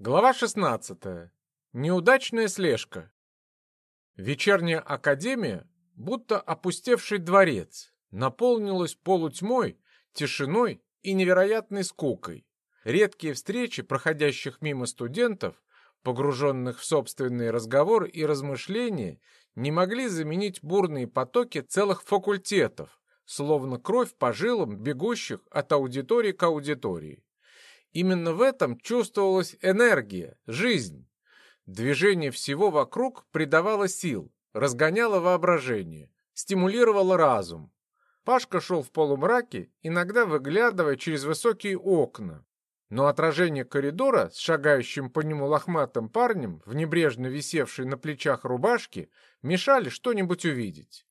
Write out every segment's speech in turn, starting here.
Глава 16. Неудачная слежка. Вечерняя академия, будто опустевший дворец, наполнилась полутьмой, тишиной и невероятной скукой. Редкие встречи проходящих мимо студентов, погруженных в собственные разговоры и размышления, не могли заменить бурные потоки целых факультетов, словно кровь по жилам, бегущих от аудитории к аудитории. Именно в этом чувствовалась энергия, жизнь. Движение всего вокруг придавало сил, разгоняло воображение, стимулировало разум. Пашка шел в полумраке, иногда выглядывая через высокие окна. Но отражение коридора с шагающим по нему лохматым парнем в небрежно висевшей на плечах рубашке мешали что-нибудь увидеть.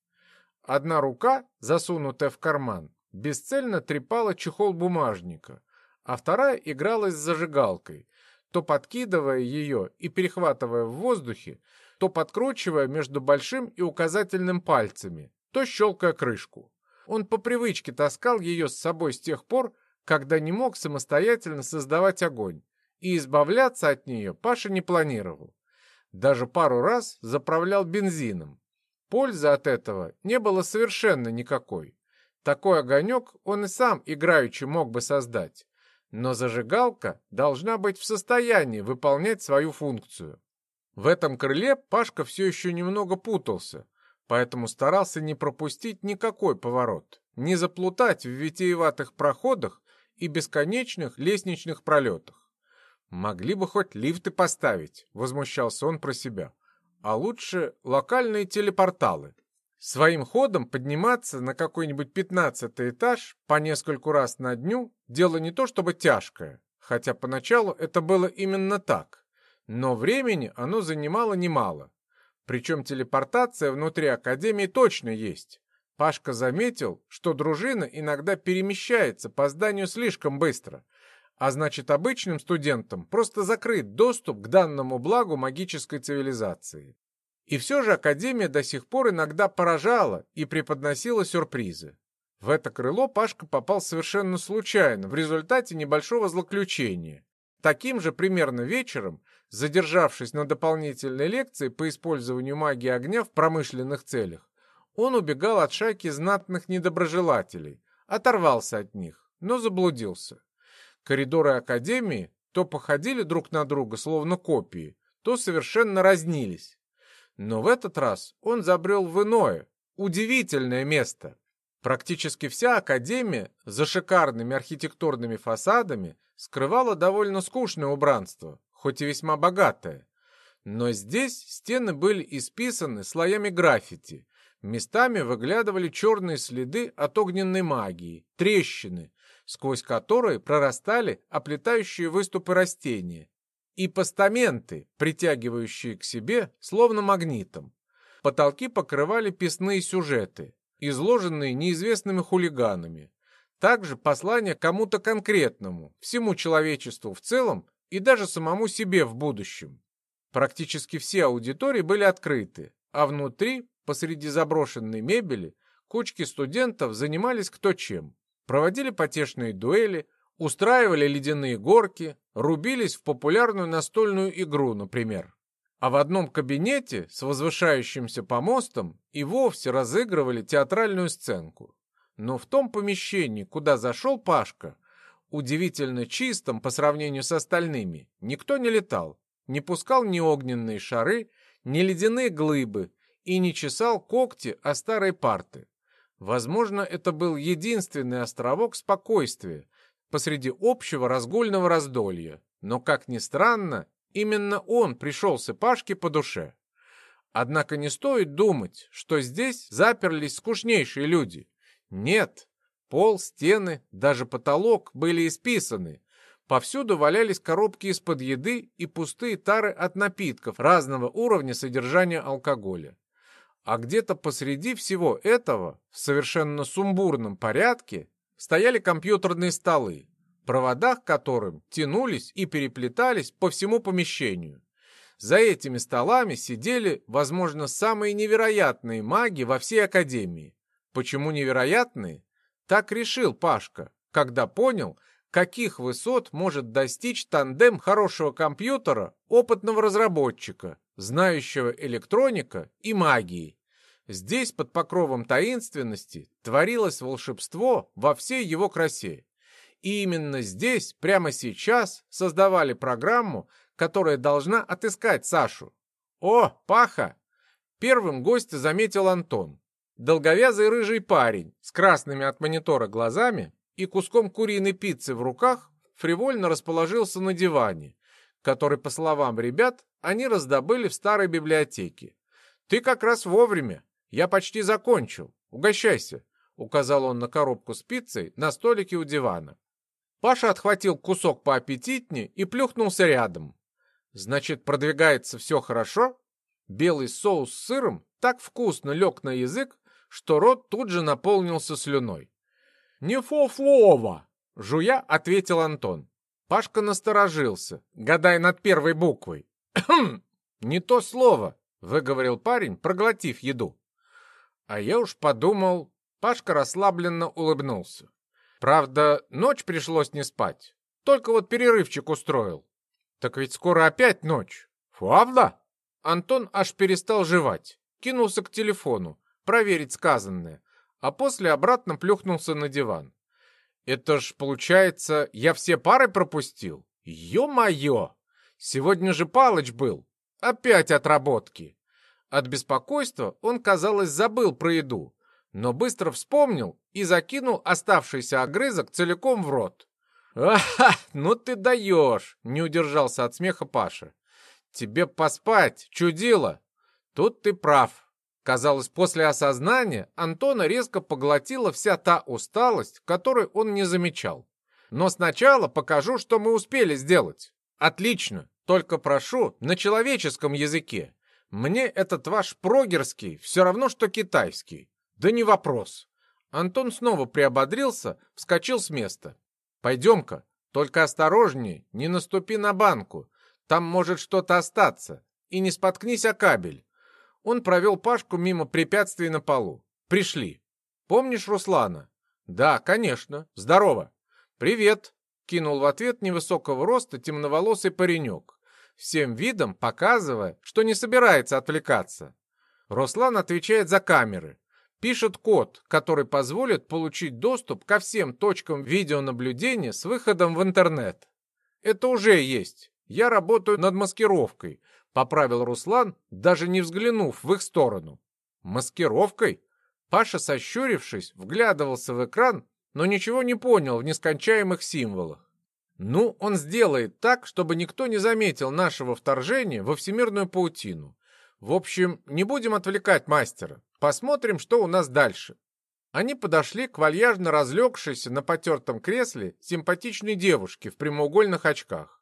Одна рука, засунутая в карман, бесцельно трепала чехол бумажника, а вторая игралась с зажигалкой, то подкидывая ее и перехватывая в воздухе, то подкручивая между большим и указательным пальцами, то щелкая крышку. Он по привычке таскал ее с собой с тех пор, когда не мог самостоятельно создавать огонь, и избавляться от нее Паша не планировал. Даже пару раз заправлял бензином. Пользы от этого не было совершенно никакой. Такой огонек он и сам играючи мог бы создать но зажигалка должна быть в состоянии выполнять свою функцию. В этом крыле Пашка все еще немного путался, поэтому старался не пропустить никакой поворот, не заплутать в витиеватых проходах и бесконечных лестничных пролетах. «Могли бы хоть лифты поставить», — возмущался он про себя. «А лучше локальные телепорталы». Своим ходом подниматься на какой-нибудь пятнадцатый этаж по нескольку раз на дню – дело не то чтобы тяжкое, хотя поначалу это было именно так, но времени оно занимало немало. Причем телепортация внутри Академии точно есть. Пашка заметил, что дружина иногда перемещается по зданию слишком быстро, а значит обычным студентам просто закрыт доступ к данному благу магической цивилизации. И все же Академия до сих пор иногда поражала и преподносила сюрпризы. В это крыло Пашка попал совершенно случайно, в результате небольшого злоключения. Таким же примерно вечером, задержавшись на дополнительной лекции по использованию магии огня в промышленных целях, он убегал от шайки знатных недоброжелателей, оторвался от них, но заблудился. Коридоры Академии то походили друг на друга, словно копии, то совершенно разнились. Но в этот раз он забрел в иное, удивительное место. Практически вся Академия за шикарными архитектурными фасадами скрывала довольно скучное убранство, хоть и весьма богатое. Но здесь стены были исписаны слоями граффити, местами выглядывали черные следы от огненной магии, трещины, сквозь которые прорастали оплетающие выступы растения, и постаменты, притягивающие к себе, словно магнитом. Потолки покрывали песные сюжеты, изложенные неизвестными хулиганами. Также послание кому-то конкретному, всему человечеству в целом и даже самому себе в будущем. Практически все аудитории были открыты, а внутри, посреди заброшенной мебели, кучки студентов занимались кто чем. Проводили потешные дуэли, устраивали ледяные горки, рубились в популярную настольную игру, например. А в одном кабинете с возвышающимся помостом и вовсе разыгрывали театральную сценку. Но в том помещении, куда зашел Пашка, удивительно чистом по сравнению с остальными, никто не летал, не пускал ни огненные шары, ни ледяные глыбы и не чесал когти о старой парты. Возможно, это был единственный островок спокойствия, посреди общего разгульного раздолья. Но, как ни странно, именно он пришелся Пашке по душе. Однако не стоит думать, что здесь заперлись скучнейшие люди. Нет, пол, стены, даже потолок были исписаны. Повсюду валялись коробки из-под еды и пустые тары от напитков разного уровня содержания алкоголя. А где-то посреди всего этого, в совершенно сумбурном порядке, стояли компьютерные столы, провода к которым тянулись и переплетались по всему помещению. За этими столами сидели, возможно, самые невероятные маги во всей Академии. Почему невероятные? Так решил Пашка, когда понял, каких высот может достичь тандем хорошего компьютера, опытного разработчика, знающего электроника и магии. Здесь, под покровом таинственности, творилось волшебство во всей его красе. И именно здесь, прямо сейчас, создавали программу, которая должна отыскать Сашу. «О, Паха!» Первым гостя заметил Антон. Долговязый рыжий парень с красными от монитора глазами и куском куриной пиццы в руках фривольно расположился на диване, который, по словам ребят, они раздобыли в старой библиотеке. «Ты как раз вовремя. Я почти закончил. Угощайся», — указал он на коробку с пиццей на столике у дивана. Паша отхватил кусок поаппетитнее и плюхнулся рядом. «Значит, продвигается все хорошо?» Белый соус с сыром так вкусно лег на язык, что рот тут же наполнился слюной. «Не фо-флова!» — жуя ответил Антон. Пашка насторожился, гадая над первой буквой. «Не то слово!» — выговорил парень, проглотив еду. А я уж подумал... Пашка расслабленно улыбнулся. Правда, ночь пришлось не спать. Только вот перерывчик устроил. Так ведь скоро опять ночь. Правда? Антон аж перестал жевать. Кинулся к телефону, проверить сказанное, а после обратно плюхнулся на диван. Это ж, получается, я все пары пропустил? Ё-моё! Сегодня же Палыч был. Опять отработки. От беспокойства он, казалось, забыл про еду, но быстро вспомнил и закинул оставшийся огрызок целиком в рот. «Аха, ну ты даешь!» — не удержался от смеха Паша. «Тебе поспать, чудило!» «Тут ты прав. Казалось, после осознания Антона резко поглотила вся та усталость, которую он не замечал. Но сначала покажу, что мы успели сделать. Отлично, только прошу на человеческом языке. Мне этот ваш прогерский все равно, что китайский. Да не вопрос. Антон снова приободрился, вскочил с места. Пойдем-ка, только осторожнее, не наступи на банку. Там может что-то остаться. И не споткнись о кабель. Он провел Пашку мимо препятствий на полу. Пришли. Помнишь Руслана? Да, конечно. Здорово. Привет. Кинул в ответ невысокого роста темноволосый паренек, всем видом показывая, что не собирается отвлекаться. Руслан отвечает за камеры. Пишет код, который позволит получить доступ ко всем точкам видеонаблюдения с выходом в интернет. Это уже есть. Я работаю над маскировкой, Поправил Руслан, даже не взглянув в их сторону. Маскировкой? Паша, сощурившись, вглядывался в экран, но ничего не понял в нескончаемых символах. Ну, он сделает так, чтобы никто не заметил нашего вторжения во всемирную паутину. В общем, не будем отвлекать мастера. Посмотрим, что у нас дальше. Они подошли к вальяжно разлегшейся на потертом кресле симпатичной девушке в прямоугольных очках.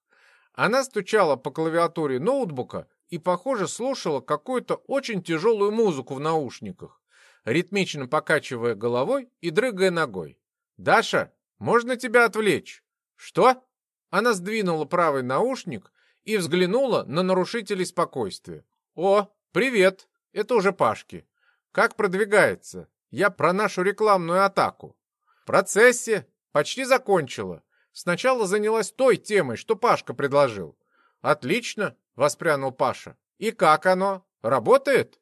Она стучала по клавиатуре ноутбука и, похоже, слушала какую-то очень тяжелую музыку в наушниках, ритмично покачивая головой и дрыгая ногой. «Даша, можно тебя отвлечь?» «Что?» Она сдвинула правый наушник и взглянула на нарушителей спокойствия. «О, привет! Это уже Пашки. Как продвигается? Я про нашу рекламную атаку. В процессе. Почти закончила. Сначала занялась той темой, что Пашка предложил. Отлично, воспрянул Паша. И как оно? Работает?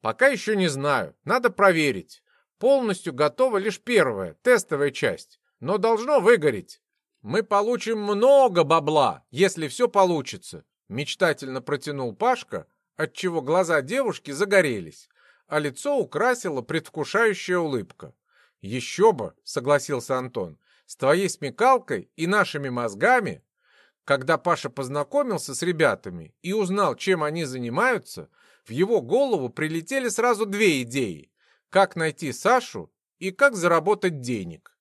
Пока еще не знаю. Надо проверить. Полностью готова лишь первая, тестовая часть. Но должно выгореть. Мы получим много бабла, если все получится. Мечтательно протянул Пашка, отчего глаза девушки загорелись, а лицо украсила предвкушающая улыбка. «Еще бы!» — согласился Антон с твоей смекалкой и нашими мозгами, когда Паша познакомился с ребятами и узнал, чем они занимаются, в его голову прилетели сразу две идеи. Как найти Сашу и как заработать денег.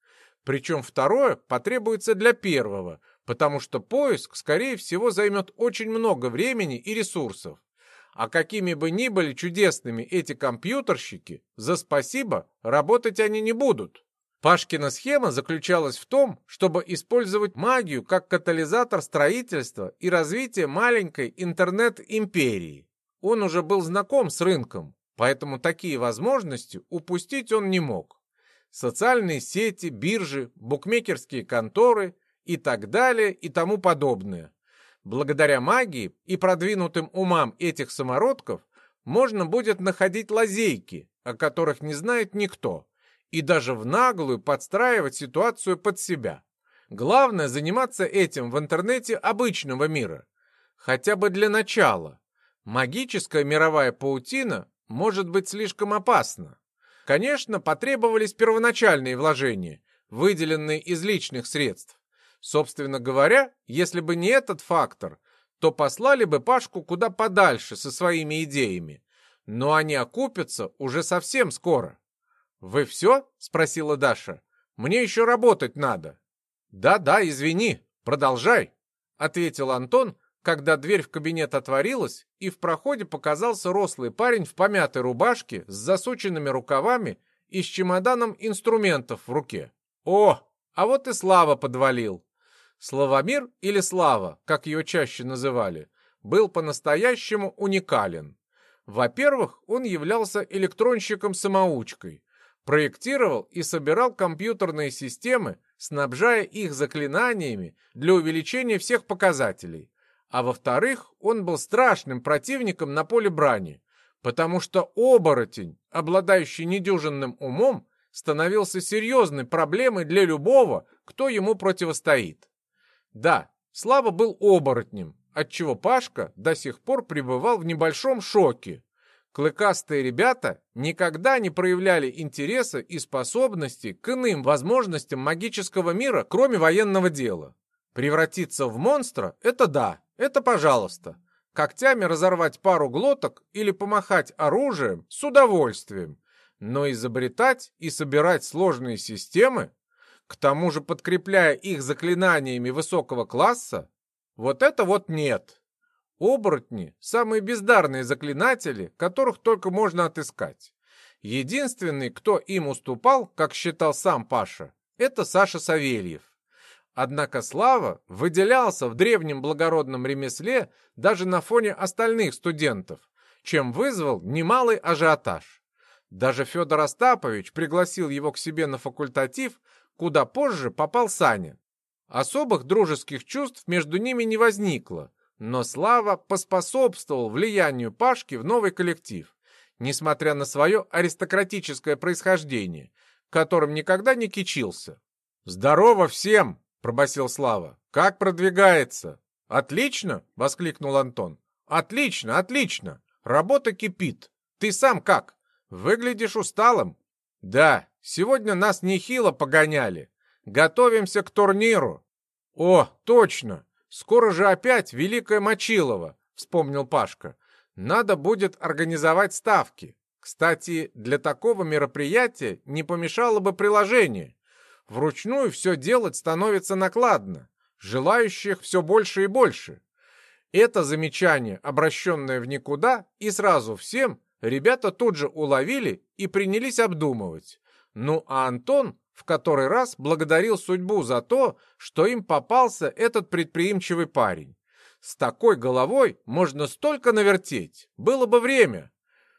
Причем второе потребуется для первого, потому что поиск, скорее всего, займет очень много времени и ресурсов. А какими бы ни были чудесными эти компьютерщики, за спасибо работать они не будут. Пашкина схема заключалась в том, чтобы использовать магию как катализатор строительства и развития маленькой интернет-империи. Он уже был знаком с рынком, поэтому такие возможности упустить он не мог. Социальные сети, биржи, букмекерские конторы и так далее и тому подобное. Благодаря магии и продвинутым умам этих самородков можно будет находить лазейки, о которых не знает никто, и даже в наглую подстраивать ситуацию под себя. Главное заниматься этим в интернете обычного мира. Хотя бы для начала. Магическая мировая паутина может быть слишком опасна. Конечно, потребовались первоначальные вложения, выделенные из личных средств. Собственно говоря, если бы не этот фактор, то послали бы Пашку куда подальше со своими идеями. Но они окупятся уже совсем скоро. «Вы все?» — спросила Даша. «Мне еще работать надо». «Да-да, извини, продолжай», — ответил Антон, когда дверь в кабинет отворилась, и в проходе показался рослый парень в помятой рубашке с засученными рукавами и с чемоданом инструментов в руке. «О, а вот и Слава подвалил!» Славомир или Слава, как ее чаще называли, был по-настоящему уникален. Во-первых, он являлся электронщиком-самоучкой, проектировал и собирал компьютерные системы, снабжая их заклинаниями для увеличения всех показателей. А во-вторых, он был страшным противником на поле брани, потому что оборотень, обладающий недюжинным умом, становился серьезной проблемой для любого, кто ему противостоит. Да, Слава был оборотнем, отчего Пашка до сих пор пребывал в небольшом шоке. Клыкастые ребята никогда не проявляли интереса и способности к иным возможностям магического мира, кроме военного дела. Превратиться в монстра – это да, это пожалуйста. Когтями разорвать пару глоток или помахать оружием – с удовольствием. Но изобретать и собирать сложные системы, к тому же подкрепляя их заклинаниями высокого класса, вот это вот нет. Оборотни – самые бездарные заклинатели, которых только можно отыскать. Единственный, кто им уступал, как считал сам Паша, это Саша Савельев. Однако Слава выделялся в древнем благородном ремесле даже на фоне остальных студентов, чем вызвал немалый ажиотаж. Даже Федор Остапович пригласил его к себе на факультатив, куда позже попал Саня. Особых дружеских чувств между ними не возникло, но Слава поспособствовал влиянию Пашки в новый коллектив, несмотря на свое аристократическое происхождение, которым никогда не кичился. «Здорово всем!» — пробасил Слава. «Как продвигается?» «Отлично!» — воскликнул Антон. «Отлично, отлично! Работа кипит. Ты сам как? Выглядишь усталым?» «Да, сегодня нас нехило погоняли. Готовимся к турниру». «О, точно! Скоро же опять Великая Мочилова!» — вспомнил Пашка. «Надо будет организовать ставки. Кстати, для такого мероприятия не помешало бы приложение. Вручную все делать становится накладно. Желающих все больше и больше. Это замечание, обращенное в никуда, и сразу всем, ребята тут же уловили и принялись обдумывать. Ну а Антон в который раз благодарил судьбу за то, что им попался этот предприимчивый парень. С такой головой можно столько навертеть. Было бы время.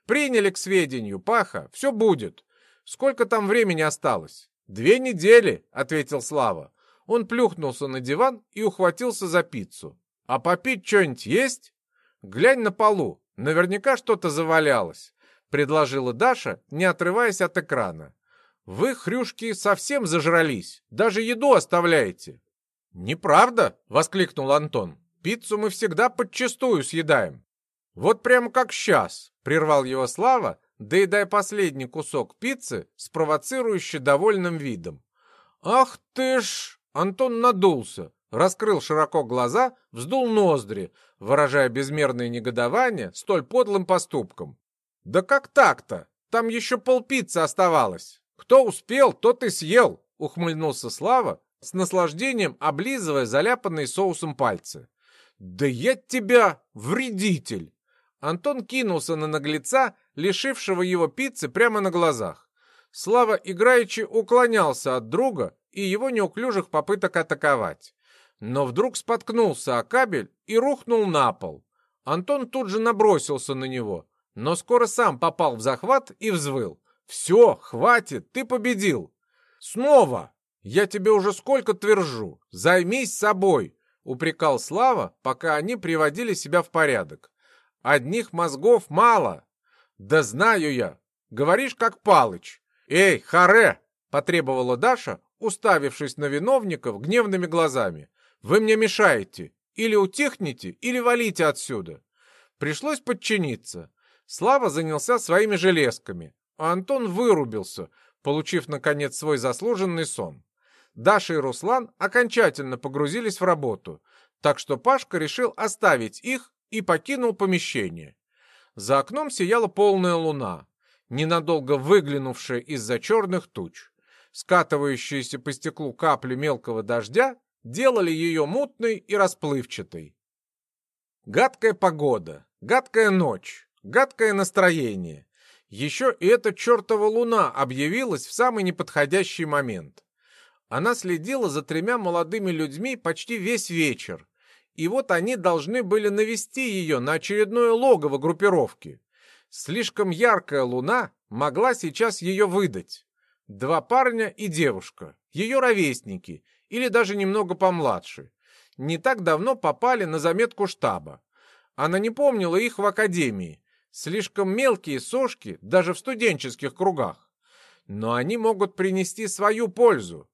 Приняли к сведению, Паха, все будет. Сколько там времени осталось? «Две недели», — ответил Слава. Он плюхнулся на диван и ухватился за пиццу. «А попить что-нибудь есть?» «Глянь на полу, наверняка что-то завалялось», — предложила Даша, не отрываясь от экрана. «Вы, хрюшки, совсем зажрались, даже еду оставляете». «Неправда», — воскликнул Антон. «Пиццу мы всегда подчистую съедаем». «Вот прямо как сейчас», — прервал его Слава, доедая последний кусок пиццы с провоцирующе довольным видом. «Ах ты ж!» Антон надулся, раскрыл широко глаза, вздул ноздри, выражая безмерное негодование столь подлым поступком. «Да как так-то? Там еще полпиццы оставалось. Кто успел, тот и съел!» — ухмыльнулся Слава, с наслаждением облизывая заляпанные соусом пальцы. «Да я тебя, вредитель!» Антон кинулся на наглеца, лишившего его пиццы прямо на глазах. Слава играючи уклонялся от друга и его неуклюжих попыток атаковать. Но вдруг споткнулся о кабель и рухнул на пол. Антон тут же набросился на него, но скоро сам попал в захват и взвыл. «Все, хватит, ты победил!» «Снова!» Я тебе уже сколько твержу. Займись собой, упрекал Слава, пока они приводили себя в порядок. Одних мозгов мало. Да знаю я. Говоришь, как Палыч. Эй, харе! Потребовала Даша, уставившись на виновников гневными глазами. Вы мне мешаете. Или утихните, или валите отсюда. Пришлось подчиниться. Слава занялся своими железками, а Антон вырубился, получив, наконец, свой заслуженный сон. Даша и Руслан окончательно погрузились в работу, так что Пашка решил оставить их и покинул помещение. За окном сияла полная луна, ненадолго выглянувшая из-за черных туч. Скатывающиеся по стеклу капли мелкого дождя делали ее мутной и расплывчатой. Гадкая погода, гадкая ночь, гадкое настроение. Еще и эта чертова луна объявилась в самый неподходящий момент. Она следила за тремя молодыми людьми почти весь вечер, и вот они должны были навести ее на очередное логово группировки. Слишком яркая луна могла сейчас ее выдать. Два парня и девушка, ее ровесники, или даже немного помладше. Не так давно попали на заметку штаба. Она не помнила их в академии. Слишком мелкие сошки даже в студенческих кругах. Но они могут принести свою пользу.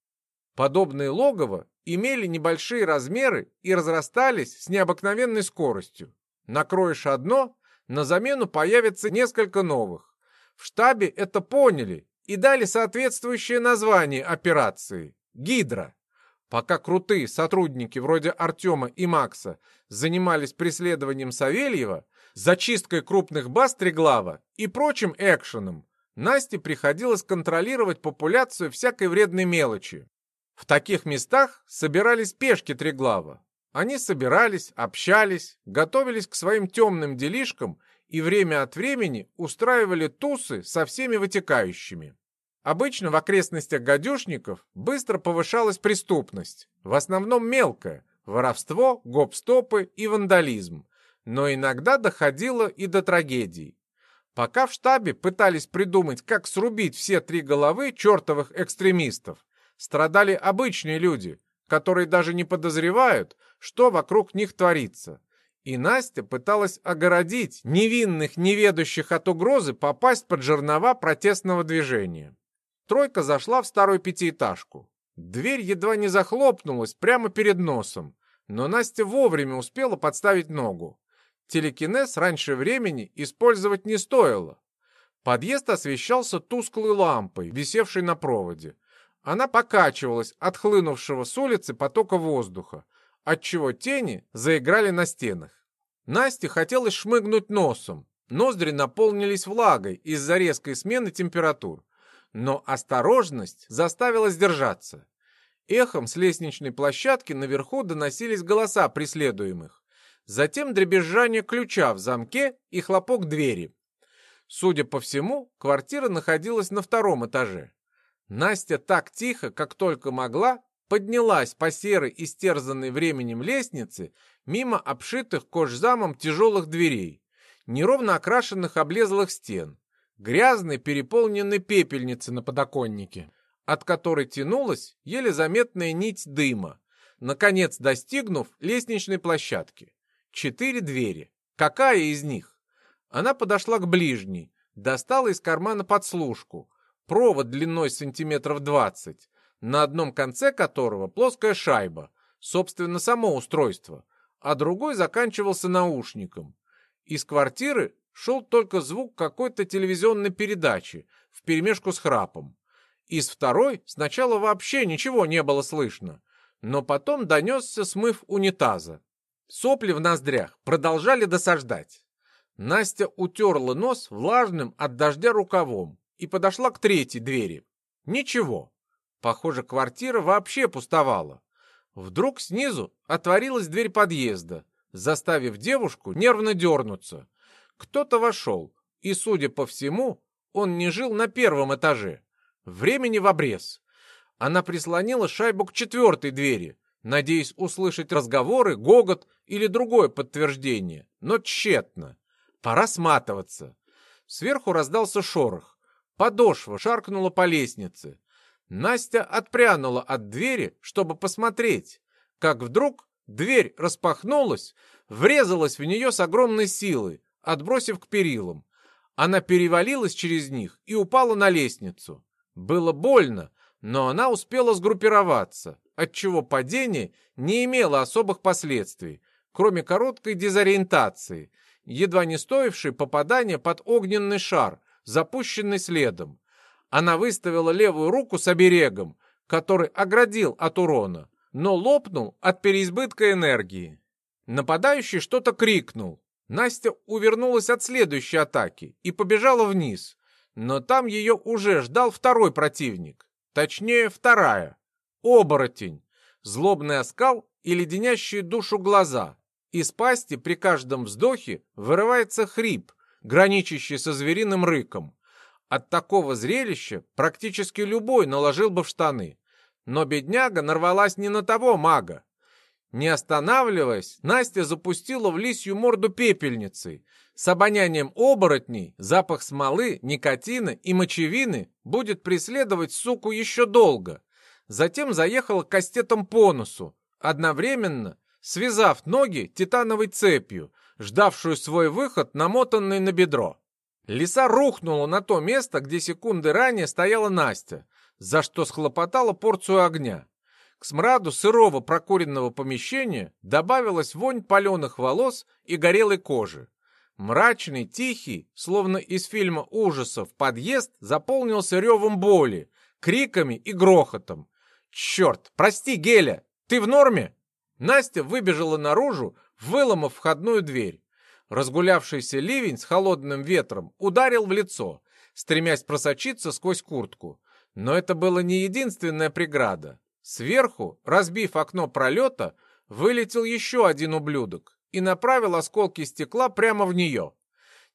Подобные логово имели небольшие размеры и разрастались с необыкновенной скоростью. Накроешь одно, на замену появится несколько новых. В штабе это поняли и дали соответствующее название операции – «Гидра». Пока крутые сотрудники вроде Артема и Макса занимались преследованием Савельева, зачисткой крупных баз Треглава и прочим экшеном, Насте приходилось контролировать популяцию всякой вредной мелочи. В таких местах собирались пешки Треглава. Они собирались, общались, готовились к своим темным делишкам и время от времени устраивали тусы со всеми вытекающими. Обычно в окрестностях гадюшников быстро повышалась преступность, в основном мелкая, воровство, гоп-стопы и вандализм, но иногда доходило и до трагедий. Пока в штабе пытались придумать, как срубить все три головы чертовых экстремистов, страдали обычные люди, которые даже не подозревают, что вокруг них творится. И Настя пыталась огородить невинных, неведущих от угрозы попасть под жернова протестного движения. Тройка зашла в старую пятиэтажку. Дверь едва не захлопнулась прямо перед носом, но Настя вовремя успела подставить ногу. Телекинез раньше времени использовать не стоило. Подъезд освещался тусклой лампой, висевшей на проводе. Она покачивалась от хлынувшего с улицы потока воздуха, отчего тени заиграли на стенах. Насте хотелось шмыгнуть носом. Ноздри наполнились влагой из-за резкой смены температур но осторожность заставила сдержаться. Эхом с лестничной площадки наверху доносились голоса преследуемых. Затем дребезжание ключа в замке и хлопок двери. Судя по всему, квартира находилась на втором этаже. Настя так тихо, как только могла, поднялась по серой истерзанной временем лестнице мимо обшитых кожзамом тяжелых дверей, неровно окрашенных облезлых стен, грязной переполненной пепельницы на подоконнике, от которой тянулась еле заметная нить дыма, наконец достигнув лестничной площадки. Четыре двери. Какая из них? Она подошла к ближней, достала из кармана подслушку, провод длиной сантиметров двадцать, на одном конце которого плоская шайба, собственно, само устройство, а другой заканчивался наушником. Из квартиры шел только звук какой-то телевизионной передачи вперемешку с храпом. Из второй сначала вообще ничего не было слышно, но потом донесся смыв унитаза. Сопли в ноздрях продолжали досаждать. Настя утерла нос влажным от дождя рукавом и подошла к третьей двери. Ничего. Похоже, квартира вообще пустовала. Вдруг снизу отворилась дверь подъезда, заставив девушку нервно дернуться. Кто-то вошел, и, судя по всему, он не жил на первом этаже. Времени в обрез. Она прислонила шайбу к четвертой двери, надеясь услышать разговоры, гогот или другое подтверждение, но тщетно. Пора сматываться. Сверху раздался шорох. Подошва шаркнула по лестнице. Настя отпрянула от двери, чтобы посмотреть, как вдруг дверь распахнулась, врезалась в нее с огромной силой, отбросив к перилам. Она перевалилась через них и упала на лестницу. Было больно, но она успела сгруппироваться, отчего падение не имело особых последствий, кроме короткой дезориентации, едва не стоившей попадания под огненный шар, запущенный следом. Она выставила левую руку с оберегом, который оградил от урона, но лопнул от переизбытка энергии. Нападающий что-то крикнул. Настя увернулась от следующей атаки и побежала вниз, но там ее уже ждал второй противник, точнее вторая. Оборотень, злобный оскал и леденящие душу глаза. Из пасти при каждом вздохе вырывается хрип, граничащий со звериным рыком. От такого зрелища практически любой наложил бы в штаны. Но бедняга нарвалась не на того мага. Не останавливаясь, Настя запустила в лисью морду пепельницей. С обонянием оборотней запах смолы, никотина и мочевины будет преследовать суку еще долго. Затем заехала кастетом по носу, одновременно связав ноги титановой цепью, ждавшую свой выход, намотанной на бедро. Лиса рухнула на то место, где секунды ранее стояла Настя, за что схлопотала порцию огня. К смраду сырого прокуренного помещения добавилась вонь паленых волос и горелой кожи. Мрачный, тихий, словно из фильма ужасов, подъезд заполнился ревом боли, криками и грохотом. «Черт! Прости, Геля! Ты в норме?» Настя выбежала наружу, выломав входную дверь. Разгулявшийся ливень с холодным ветром ударил в лицо, стремясь просочиться сквозь куртку. Но это было не единственная преграда. Сверху, разбив окно пролета, вылетел еще один ублюдок и направил осколки стекла прямо в нее.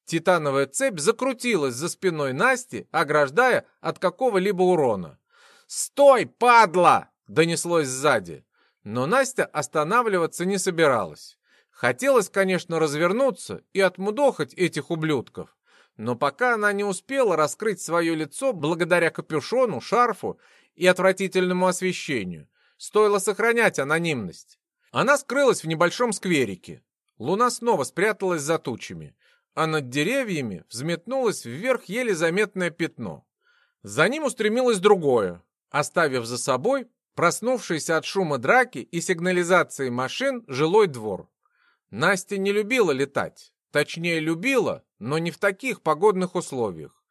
Титановая цепь закрутилась за спиной Насти, ограждая от какого-либо урона. «Стой, падла!» — донеслось сзади. Но Настя останавливаться не собиралась. Хотелось, конечно, развернуться и отмудохать этих ублюдков. Но пока она не успела раскрыть свое лицо благодаря капюшону, шарфу и отвратительному освещению, стоило сохранять анонимность. Она скрылась в небольшом скверике. Луна снова спряталась за тучами, а над деревьями взметнулось вверх еле заметное пятно. За ним устремилось другое, оставив за собой проснувшийся от шума драки и сигнализации машин жилой двор. Настя не любила летать. Точнее, любила, но не в таких погодных условиях.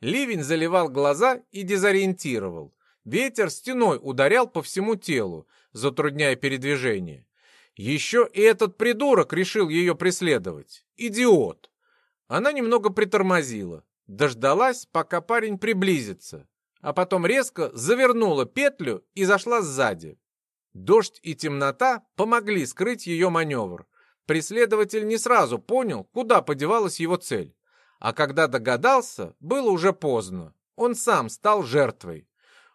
Ливень заливал глаза и дезориентировал. Ветер стеной ударял по всему телу, затрудняя передвижение. Еще и этот придурок решил ее преследовать. Идиот! Она немного притормозила, дождалась, пока парень приблизится, а потом резко завернула петлю и зашла сзади. Дождь и темнота помогли скрыть ее маневр, Преследователь не сразу понял, куда подевалась его цель. А когда догадался, было уже поздно. Он сам стал жертвой.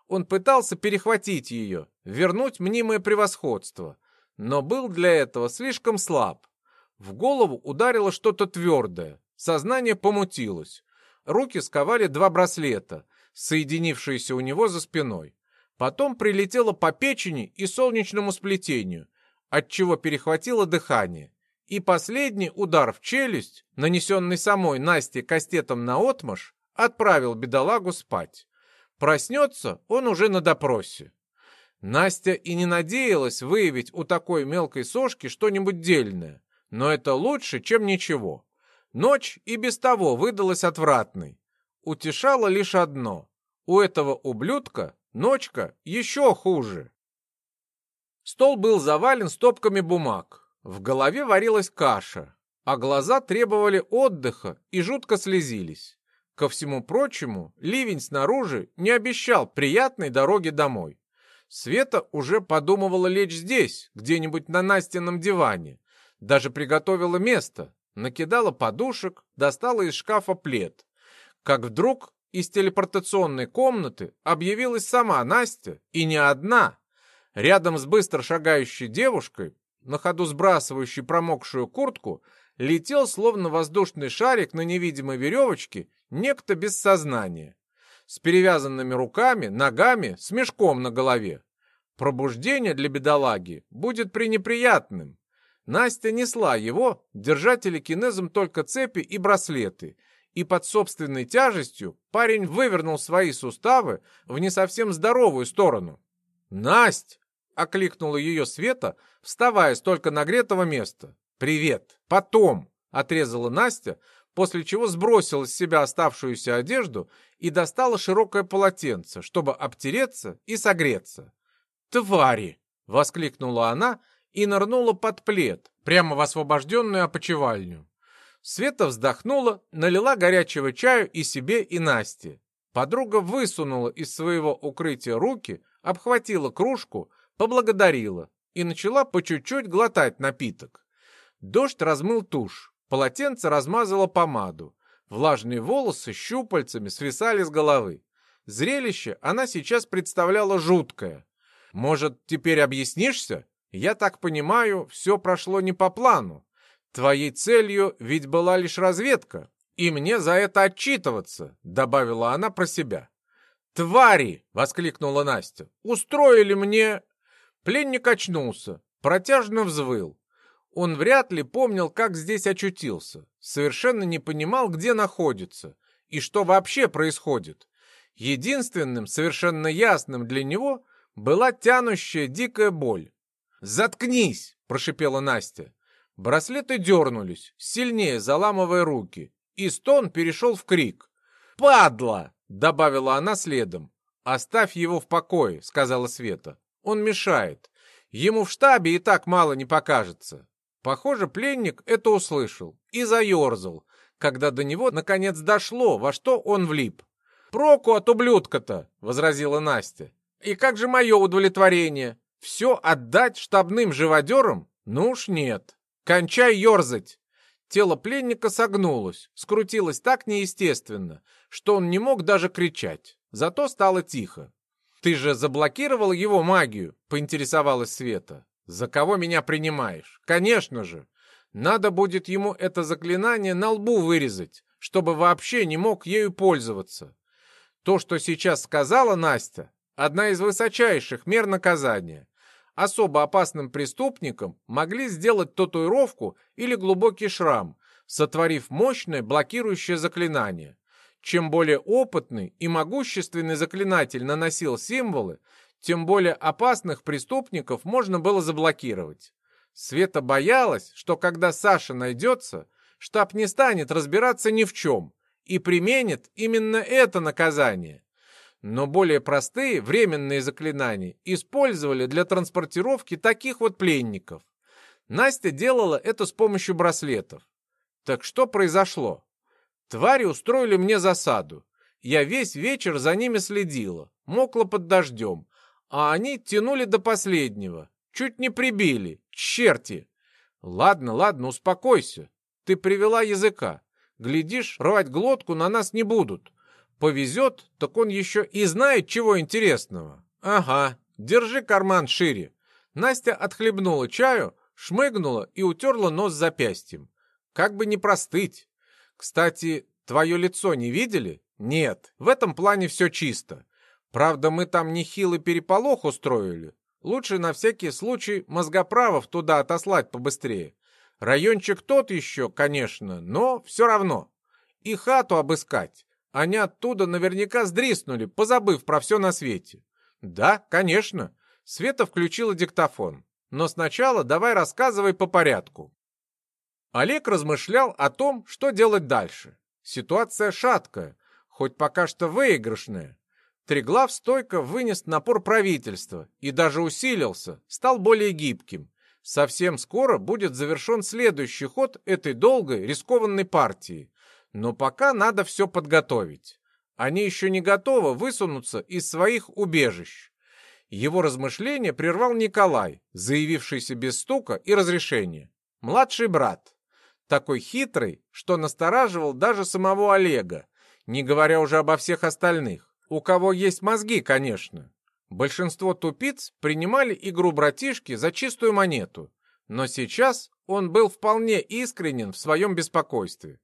Он пытался перехватить ее, вернуть мнимое превосходство, но был для этого слишком слаб. В голову ударило что-то твердое, сознание помутилось. Руки сковали два браслета, соединившиеся у него за спиной. Потом прилетело по печени и солнечному сплетению, отчего перехватило дыхание и последний удар в челюсть, нанесенный самой Насте кастетом на отмаш, отправил бедолагу спать. Проснется он уже на допросе. Настя и не надеялась выявить у такой мелкой сошки что-нибудь дельное, но это лучше, чем ничего. Ночь и без того выдалась отвратной. Утешало лишь одно. У этого ублюдка ночка еще хуже. Стол был завален стопками бумаг. В голове варилась каша, а глаза требовали отдыха и жутко слезились. Ко всему прочему, ливень снаружи не обещал приятной дороги домой. Света уже подумывала лечь здесь, где-нибудь на Настином диване. Даже приготовила место, накидала подушек, достала из шкафа плед. Как вдруг из телепортационной комнаты объявилась сама Настя, и не одна. Рядом с быстро шагающей девушкой на ходу сбрасывающий промокшую куртку, летел, словно воздушный шарик на невидимой веревочке, некто без сознания. с перевязанными руками, ногами, с мешком на голове. Пробуждение для бедолаги будет пренеприятным. Настя несла его, держа телекинезом только цепи и браслеты, и под собственной тяжестью парень вывернул свои суставы в не совсем здоровую сторону. «Насть!» — окликнула ее Света, вставая с только нагретого места. «Привет! Потом!» — отрезала Настя, после чего сбросила с себя оставшуюся одежду и достала широкое полотенце, чтобы обтереться и согреться. «Твари!» — воскликнула она и нырнула под плед, прямо в освобожденную опочивальню. Света вздохнула, налила горячего чаю и себе, и Насте. Подруга высунула из своего укрытия руки, обхватила кружку, поблагодарила и начала по чуть-чуть глотать напиток. Дождь размыл тушь, полотенце размазало помаду. Влажные волосы щупальцами свисали с головы. Зрелище она сейчас представляла жуткое. «Может, теперь объяснишься? Я так понимаю, все прошло не по плану. Твоей целью ведь была лишь разведка, и мне за это отчитываться», — добавила она про себя. «Твари!» — воскликнула Настя. «Устроили мне...» Пленник очнулся, протяжно взвыл. Он вряд ли помнил, как здесь очутился, совершенно не понимал, где находится и что вообще происходит. Единственным, совершенно ясным для него, была тянущая дикая боль. «Заткнись!» — прошипела Настя. Браслеты дернулись, сильнее заламывая руки, и стон перешел в крик. «Падла!» — добавила она следом. «Оставь его в покое», — сказала Света. «Он мешает. Ему в штабе и так мало не покажется». Похоже, пленник это услышал и заерзал, когда до него наконец дошло, во что он влип. «Проку от ублюдка-то!» — возразила Настя. «И как же мое удовлетворение? Все отдать штабным живодерам? Ну уж нет. Кончай ерзать!» Тело пленника согнулось, скрутилось так неестественно, что он не мог даже кричать. Зато стало тихо. «Ты же заблокировал его магию?» — поинтересовалась Света. «За кого меня принимаешь?» «Конечно же! Надо будет ему это заклинание на лбу вырезать, чтобы вообще не мог ею пользоваться. То, что сейчас сказала Настя, одна из высочайших мер наказания. Особо опасным преступникам могли сделать татуировку или глубокий шрам, сотворив мощное блокирующее заклинание. Чем более опытный и могущественный заклинатель наносил символы, тем более опасных преступников можно было заблокировать. Света боялась, что когда Саша найдется, штаб не станет разбираться ни в чем и применит именно это наказание. Но более простые временные заклинания использовали для транспортировки таких вот пленников. Настя делала это с помощью браслетов. Так что произошло? Твари устроили мне засаду. Я весь вечер за ними следила, мокла под дождем, а они тянули до последнего. Чуть не прибили. Черти! Ладно, ладно, успокойся. Ты привела языка. Глядишь, рвать глотку на нас не будут. Повезет, так он еще и знает, чего интересного. Ага, держи карман шире. Настя отхлебнула чаю, шмыгнула и утерла нос запястьем. Как бы не простыть. Кстати, твое лицо не видели? Нет, в этом плане все чисто. Правда, мы там нехилый переполох устроили. Лучше на всякий случай мозгоправов туда отослать побыстрее. Райончик тот еще, конечно, но все равно. И хату обыскать. Они оттуда наверняка сдриснули, позабыв про все на свете. Да, конечно. Света включила диктофон. Но сначала давай рассказывай по порядку. Олег размышлял о том, что делать дальше. Ситуация шаткая, хоть пока что выигрышная. Триглав стойко вынес напор правительства и даже усилился, стал более гибким. Совсем скоро будет завершен следующий ход этой долгой, рискованной партии. Но пока надо все подготовить. Они еще не готовы высунуться из своих убежищ. Его размышления прервал Николай, заявившийся без стука и разрешения. Младший брат. Такой хитрый, что настораживал даже самого Олега, не говоря уже обо всех остальных. У кого есть мозги, конечно. Большинство тупиц принимали игру братишки за чистую монету, но сейчас он был вполне искренен в своем беспокойстве.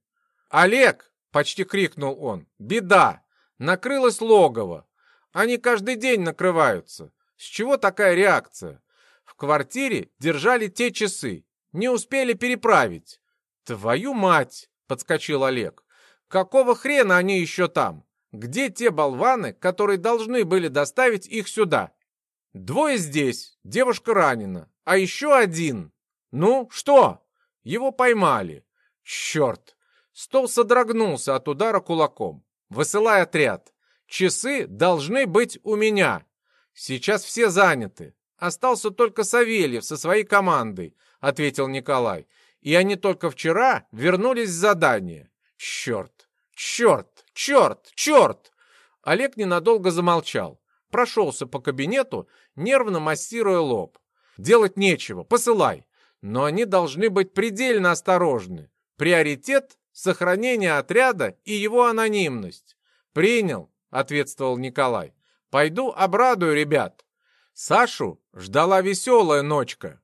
«Олег!» — почти крикнул он. «Беда! Накрылось логово. Они каждый день накрываются. С чего такая реакция? В квартире держали те часы. Не успели переправить. Твою мать, подскочил Олег. Какого хрена они еще там? Где те болваны, которые должны были доставить их сюда? Двое здесь, девушка ранена, а еще один. Ну, что? Его поймали. Черт! Стол содрогнулся от удара кулаком. Высылай отряд. Часы должны быть у меня. Сейчас все заняты. Остался только Савельев со своей командой, ответил Николай. И они только вчера вернулись с задания. Черт! Черт! Черт! Черт! Олег ненадолго замолчал. Прошелся по кабинету, нервно массируя лоб. Делать нечего, посылай. Но они должны быть предельно осторожны. Приоритет — сохранение отряда и его анонимность. Принял, ответствовал Николай. Пойду обрадую ребят. Сашу ждала веселая ночка.